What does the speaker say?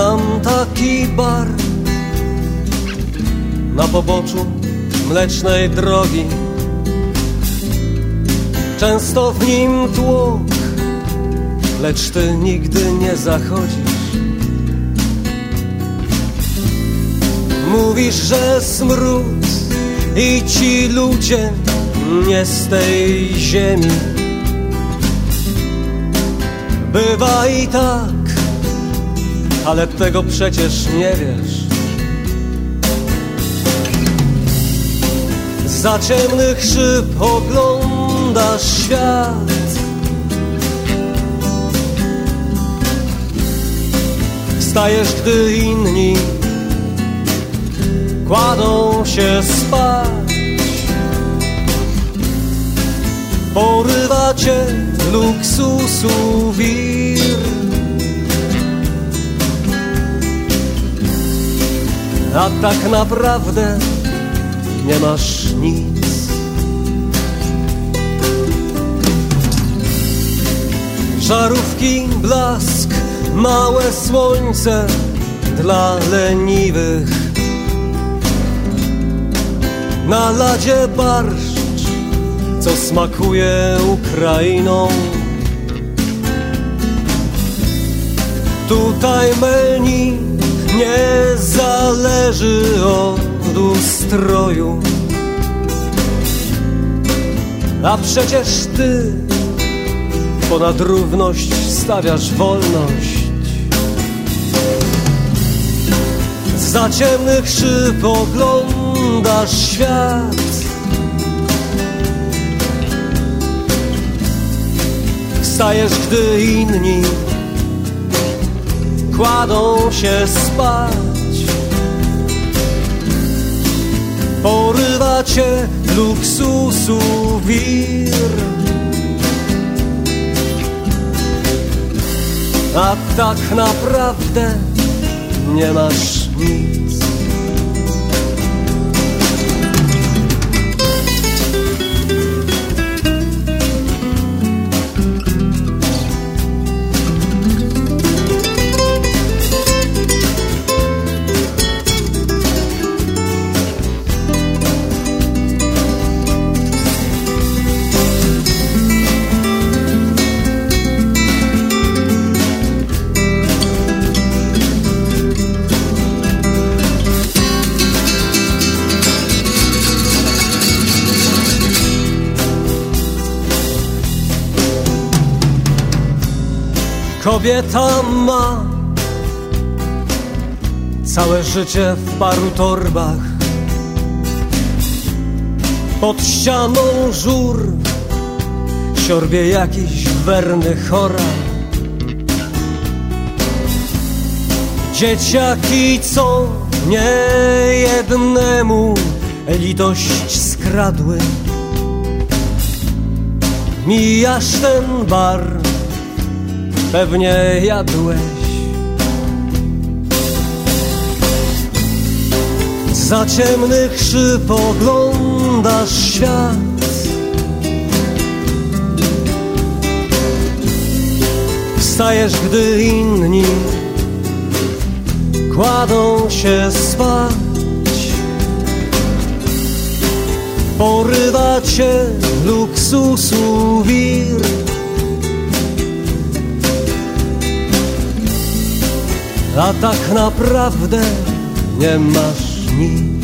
Znam taki bar na poboczu mlecznej drogi. Często w nim tłok, lecz ty nigdy nie zachodzisz. Mówisz, że smród i ci ludzie nie z tej ziemi. Bywa i tak, ale tego przecież nie wiesz. Za ciemnych szyb oglądasz świat. Wstajesz, gdy inni kładą się spać. Porywa cię luksusu wir. A tak naprawdę nie masz nic. Żarówki, blask, małe słońce dla leniwych. Na ladzie barszcz, co smakuje Ukrainą. Tutaj menu nie zależy od ustroju. A przecież ty ponad równość stawiasz wolność. Za ciemnych szyb oglądasz świat. Wstajesz, gdy inni kładą się spać. Porywa cię luksusu wir. A tak naprawdę nie masz nic. Kobieta ma całe życie w paru torbach. Pod ścianą żur siorbie jakiś werny chora. Dzieciaki, co nie jednemu litość skradły. Mijasz ten bar pewnie jadłeś. Za ciemnych szyb oglądasz świat. Wstajesz, gdy inni kładą się spać. Porywa cię luksusu wir. A tak naprawdę nie masz nic.